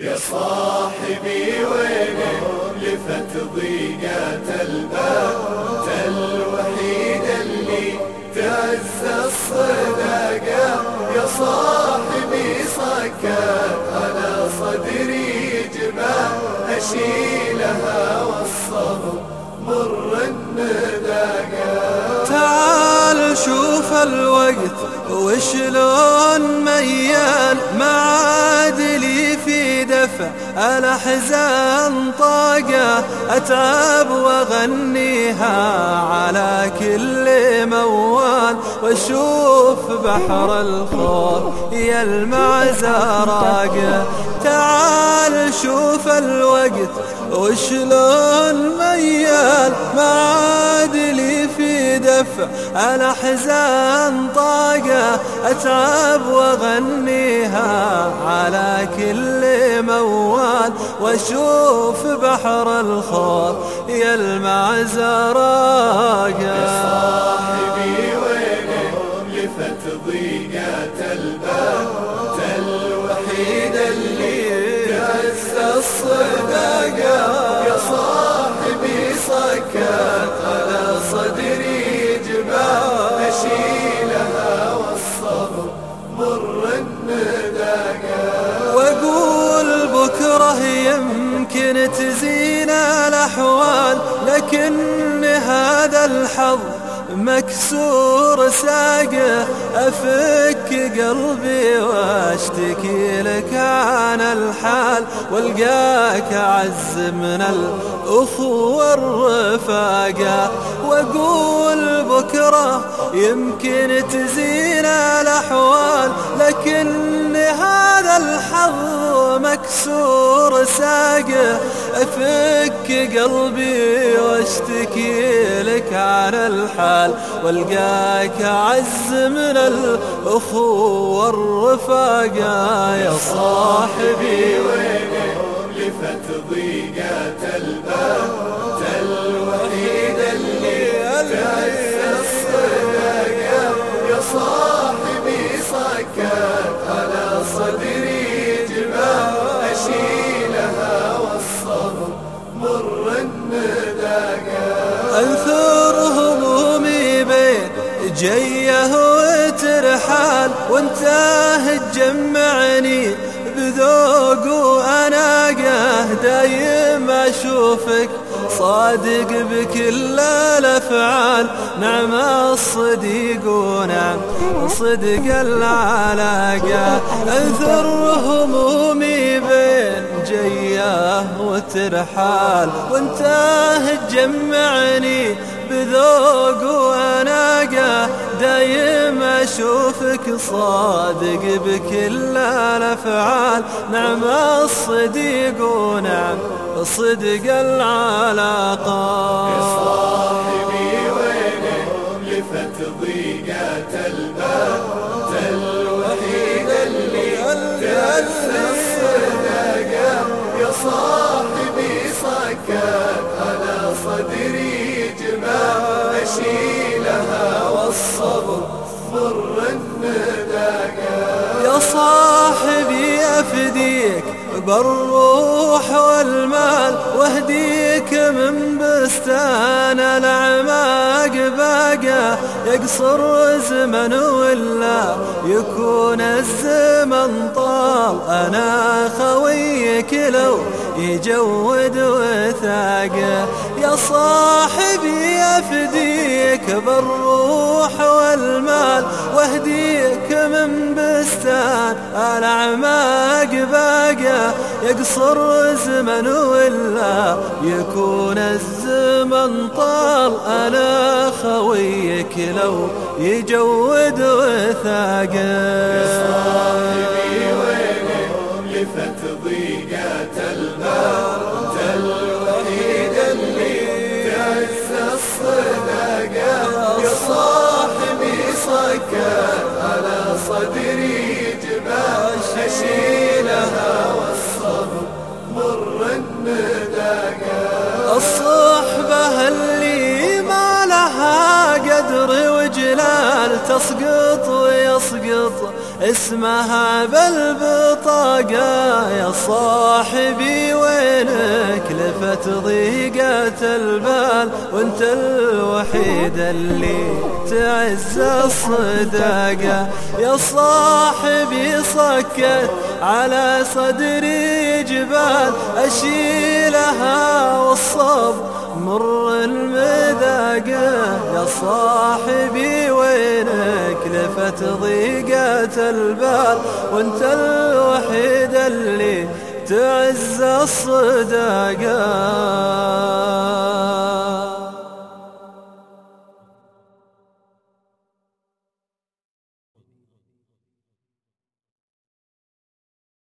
يا صاحبي وينك لفت ضيقات الباب الوحيد اللي تعز الصداقة. يا صاحبي صكت على صدري جبال أشيلها والصبر مر النداقة. تعال شوف الوقت وشلون ميال. معادلي دفع الأحزان طاقة أتعب وأغنيها على كل موال وأشوف بحر الخوف يلمع زراقة. تعال شوف الوقت وشلون ميال. معادلي في دفع الأحزان طاقة أتعب وأغنيها على كل موال. وأشوف بحر الخوف يلمع زراقة وأقول بكرة يمكن تزين الأحوال لكن هذا الحظ مكسور ساقه أفك قلبي وأشتكي لك عن الحال. والقاك أعز من الأخوة الرفاقة. وأقول بكرة يمكن تزين الأحوال لكن هذا الحظ مكسور ساقه أفك قلبي وأشتكي لك عن الحال. والقاك أعز من الأخوة والرفاقة يا صاحبي وينك لفت ضيقات الباب الوحيد اللي وانت تجمعني بذوق وأناقه دايم أشوفك. صادق بكل الأفعال. نعم الصديق ونعم صدق العلاقة أنثر همومي بين جيه وترحال. وانت تجمعني بذوق وأناقة دايم أشوفك صادق بكل الأفعال. نعم الصديق ونعم صدق العلاقة. يا صاحبي وينك لفت ضيقات الباب. الوحيد اللي تعز الصداقة يا صاحبي صكت على صدري جبال أشيلها والصبر مر النداقة. يا صاحبي أفديك بالروح والمال واهديك من بستان الأعماق باقة يقصر زمن ولا يكون الزمن طال. أنا خويك لو يجود وثاقه يا صاحبي أفديك بالروح والمال واهديك من بستان الأعماق باقة يقصر زمن ولا يكون الزمن طال. أنا خويك لو يجود وثاقة. لفت ضيقات الباب تعز الصداقة يا صاحبي قدر وجلال تسقط ويسقط اسمها بالبطاقة يا صاحبي. لفت ضيقة البال وانت الوحيد اللي تعز الصداقة يا صاحبي صكت على صدري جبال أشيلها والصب مر المذاقة. يا صاحبي وينك لفت ضيقة البال وانت الوحيد اللي تعز الصداقات.